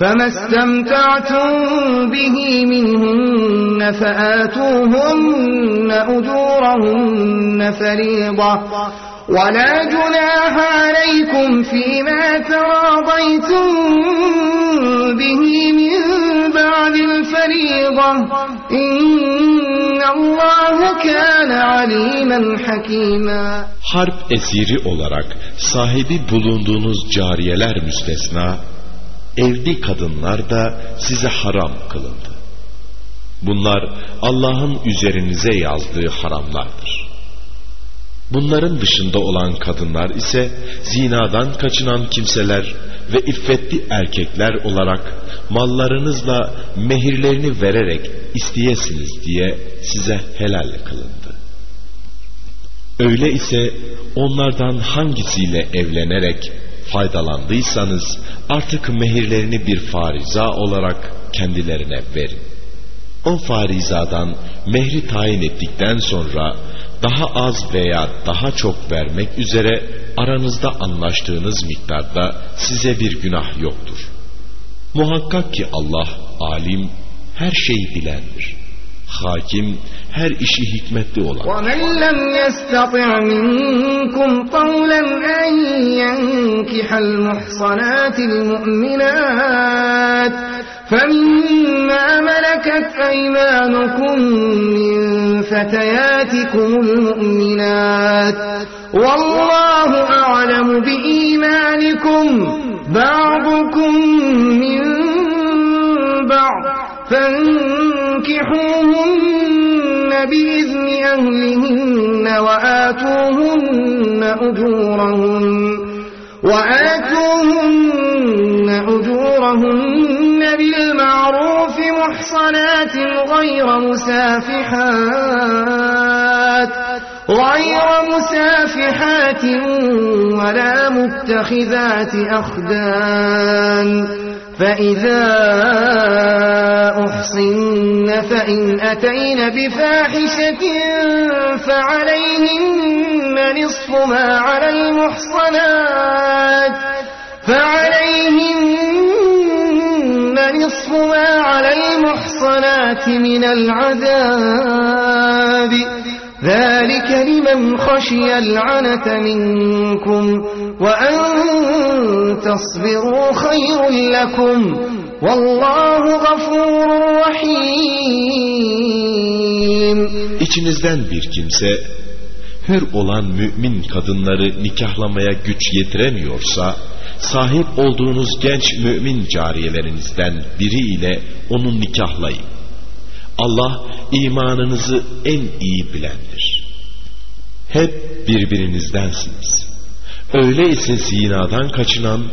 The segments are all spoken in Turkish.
فما استمتعتم به منهن فآتوهن أجورهن فريضة ولا جناح عليكم فيما تراضيتم به من بعد الفريضة إن الله كان عليما حكيما Harp esiri olarak sahibi bulunduğunuz cariyeler müstesna, evli kadınlar da size haram kılındı. Bunlar Allah'ın üzerinize yazdığı haramlardır. Bunların dışında olan kadınlar ise zinadan kaçınan kimseler ve iffetli erkekler olarak mallarınızla mehirlerini vererek isteyesiniz diye size helal kılındı. Öyle ise onlardan hangisiyle evlenerek faydalandıysanız artık mehirlerini bir fariza olarak kendilerine verin. O farizadan mehri tayin ettikten sonra daha az veya daha çok vermek üzere aranızda anlaştığınız miktarda size bir günah yoktur. Muhakkak ki Allah alim, her şeyi bilendir. Hakim, her işi hikmetli olan. وَمَنْ لَمْ يَسْتَطِعْ مِنْكُمْ طَوْلًا أَنْ يَنْكِحَ الْمُحْصَنَاتِ الْمُؤْمِنَاتِ فَمِمَّا مَلَكَتْ أَيْمَانُكُمْ مِنْ فَتَيَاتِكُمُ الْمُؤْمِنَاتِ وَاللَّهُ أَعْلَمُ بِإِيمَانِكُمْ بَعْضُكُمْ مِنْ بَعْضٍ فَانكِحُوهُنَّ بِإِذْنِ أَهْلِهِنَّ وَآتُوهُنَّ أُجُورَهُنَّ وآتوهن أجورهن بالمعروف محصنات غير مسافحات غير مسافحات ولا متخذات أخدان. فإذا أحصن فإن أتين بفاحشة فعليهن نصف ما على المحصنات فعليهن نصف ما على المحصنات من العذاب ذلك لمن خشي العنة منكم وأن تصبروا خير لكم والله غفور رحيم İçinizden bir kimse hür olan mümin kadınları nikahlamaya güç yetiremiyorsa sahip olduğunuz genç mümin cariyelerinizden biriyle onu nikahlayın. Allah imanınızı en iyi bilendir. Hep birbirinizdensiniz. Öyleyse zinadan kaçınan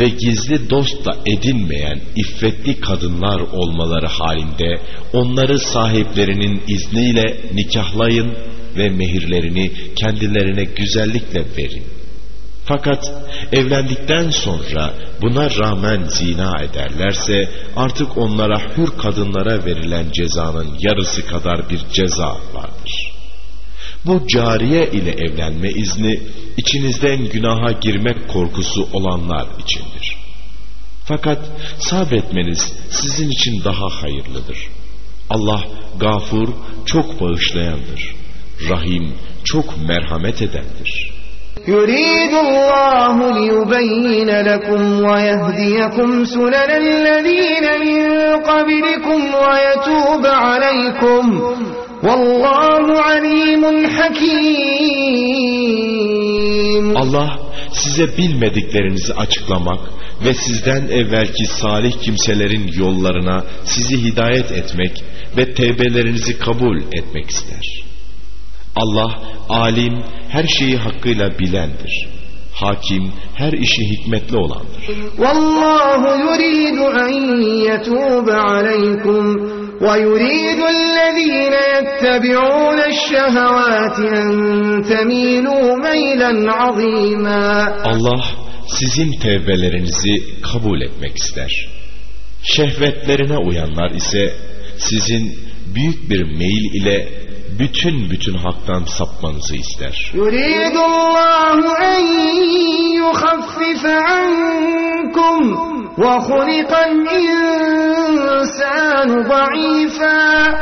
ve gizli dost da edinmeyen iffetli kadınlar olmaları halinde onları sahiplerinin izniyle nikahlayın ve mehirlerini kendilerine güzellikle verin. Fakat evlendikten sonra buna rağmen zina ederlerse artık onlara hür kadınlara verilen cezanın yarısı kadar bir ceza vardır. Bu cariye ile evlenme izni içinizden günaha girmek korkusu olanlar içindir. Fakat sabretmeniz sizin için daha hayırlıdır. Allah gafur, çok bağışlayandır. Rahim, çok merhamet edendir. يريد الله ليبين لكم ويهديكم سنن الذين من قبلكم ويتوب عليكم والله عليم حكيم Allah size bilmediklerinizi açıklamak ve sizden evvelki salih kimselerin yollarına sizi hidayet etmek ve tevbelerinizi kabul etmek ister. Allah alim, her şeyi hakkıyla bilendir. Hakim, her işi hikmetli olandır. والله يريد أن يتوب عليكم ويريد الذين يتبعون الشهوات أن تميلوا ميلا عظيما Allah sizin tevbelerinizi kabul etmek ister. Şehvetlerine uyanlar ise sizin büyük bir meyil ile bütün bütün haktan sapmanızı ister.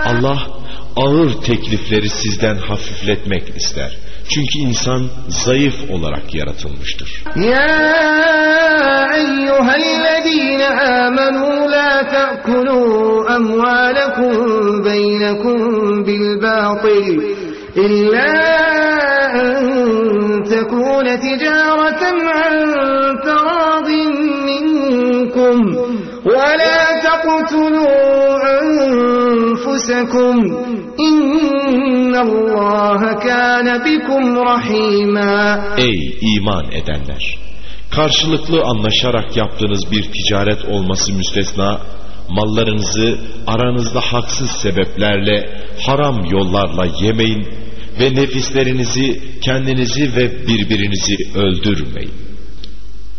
Allah ağır teklifleri sizden hafifletmek ister. Çünkü insan zayıf olarak yaratılmıştır. Ya eyyühellezine amenu la te'kulu emvalekum بينكم بالباطل إلا أن تكون تجارة عن تراض منكم ولا تقتلوا أنفسكم إن الله كان بكم رحيما Ey iman edenler! Karşılıklı anlaşarak yaptığınız bir ticaret olması müstesna, mallarınızı aranızda haksız sebeplerle, haram yollarla yemeyin ve nefislerinizi, kendinizi ve birbirinizi öldürmeyin.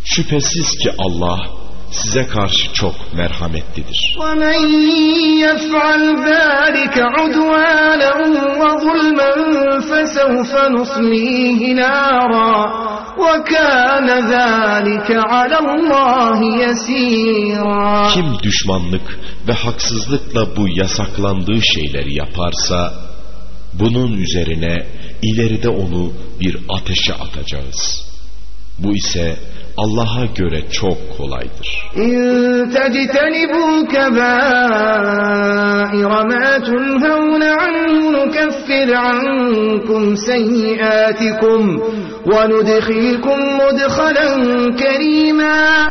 Şüphesiz ki Allah size karşı çok merhametlidir. Kim düşmanlık ve haksızlıkla bu yasaklandığı şeyleri yaparsa, bunun üzerine ileride onu bir ateşe atacağız. Bu ise Allah'a göre çok kolaydır.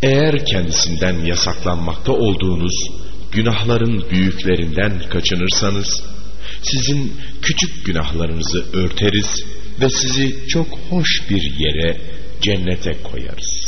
Eğer kendisinden yasaklanmakta olduğunuz günahların büyüklerinden kaçınırsanız, sizin küçük günahlarınızı örteriz ve sizi çok hoş bir yere, cennete koyarız.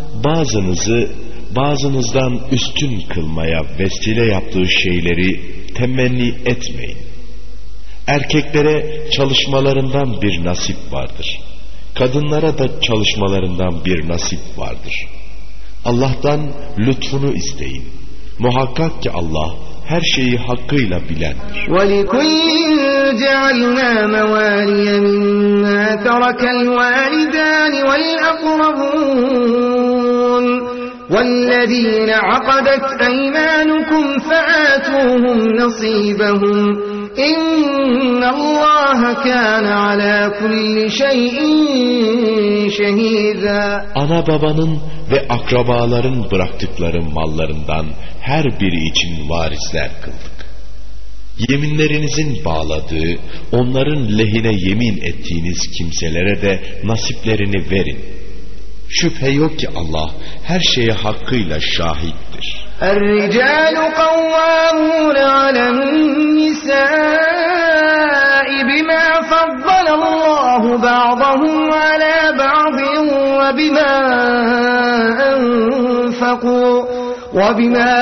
bazınızı bazınızdan üstün kılmaya vesile yaptığı şeyleri temenni etmeyin. Erkeklere çalışmalarından bir nasip vardır. Kadınlara da çalışmalarından bir nasip vardır. Allah'tan lütfunu isteyin. Muhakkak ki Allah her şeyi hakkıyla bilendir. ولكل جعلنا موالي مما ترك الوالدان والذين عقدت أيمانكم فآتوهم نصيبهم إن الله كان على كل شيء شهيدا Ana babanın ve akrabaların bıraktıkları mallarından her biri için varisler kıldık. Yeminlerinizin bağladığı, onların lehine yemin ettiğiniz kimselere de nasiplerini verin. Şüphe yok ki Allah her şeye hakkıyla şahittir. الرجال قوامون على النساء بما فضل الله بعضهم على بعض وبما أنفقوا وبما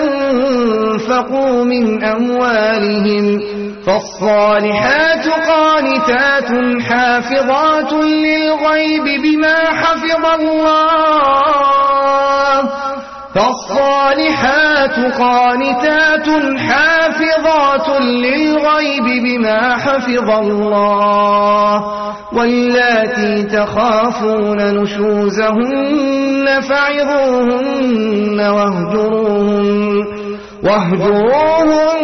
أنفقوا من أموالهم فالصالحات قانتات حافظات للغيب بما حفظ الله. فالصالحات قانتات حافظات للغيب بما حفظ الله. واللاتي تخافون نشوزهن فعظوهن واهجروهن. واهجروهن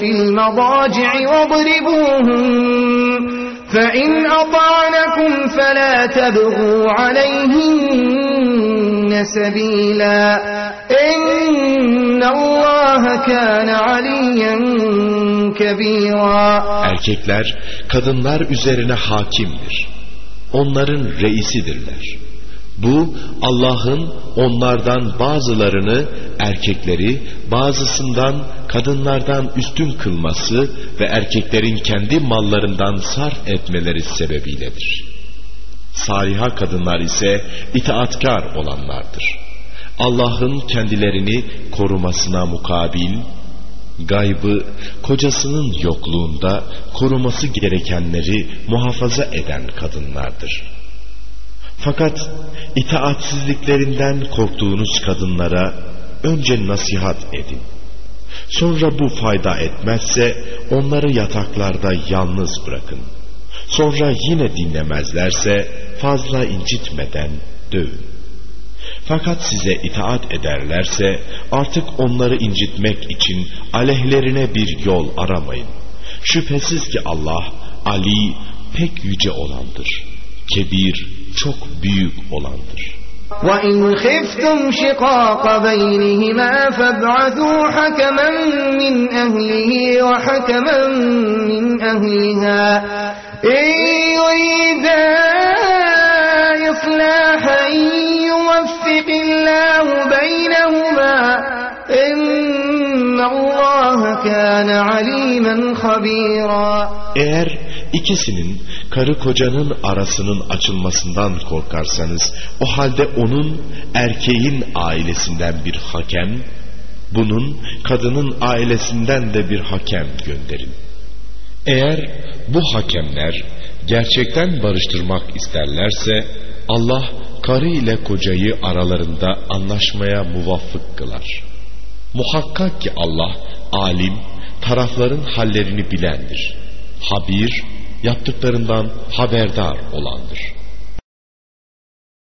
في المضاجع واضربوهن فإن أطعنكم فلا تبغوا عليهن سبيلا إن الله كان عليا كبيرا Erkekler kadınlar üzerine hakimdir. Onların reisidirler. Bu Allah'ın onlardan bazılarını erkekleri bazısından kadınlardan üstün kılması ve erkeklerin kendi mallarından sarf etmeleri sebebiyledir. Saliha kadınlar ise itaatkar olanlardır. Allah'ın kendilerini korumasına mukabil gaybı kocasının yokluğunda koruması gerekenleri muhafaza eden kadınlardır. Fakat itaatsizliklerinden korktuğunuz kadınlara önce nasihat edin. Sonra bu fayda etmezse onları yataklarda yalnız bırakın. Sonra yine dinlemezlerse fazla incitmeden dövün. Fakat size itaat ederlerse artık onları incitmek için aleyhlerine bir yol aramayın. Şüphesiz ki Allah Ali pek yüce olandır. Kebir çok büyük olandır. وَإِنْ خِفْتُمْ شِقَاقَ بَيْنِهِمَا فَابْعَثُوا حَكَمًا مِّنْ أَهْلِهِ وَحَكَمًا مِّنْ أَهْلِهَا إِنْ يُرِيدَا إِصْلَاحًا يُوَفِّقِ اللَّهُ بَيْنَهُمَا إِنَّ اللَّهَ كَانَ عَلِيمًا خَبِيرًا Eğer ikisinin karı kocanın arasının açılmasından korkarsanız o halde onun erkeğin ailesinden bir hakem, bunun kadının ailesinden de bir hakem gönderin. Eğer bu hakemler gerçekten barıştırmak isterlerse Allah karı ile kocayı aralarında anlaşmaya muvaffık kılar. Muhakkak ki Allah alim, tarafların hallerini bilendir. Habir, yaptıklarından haberdar olandır.''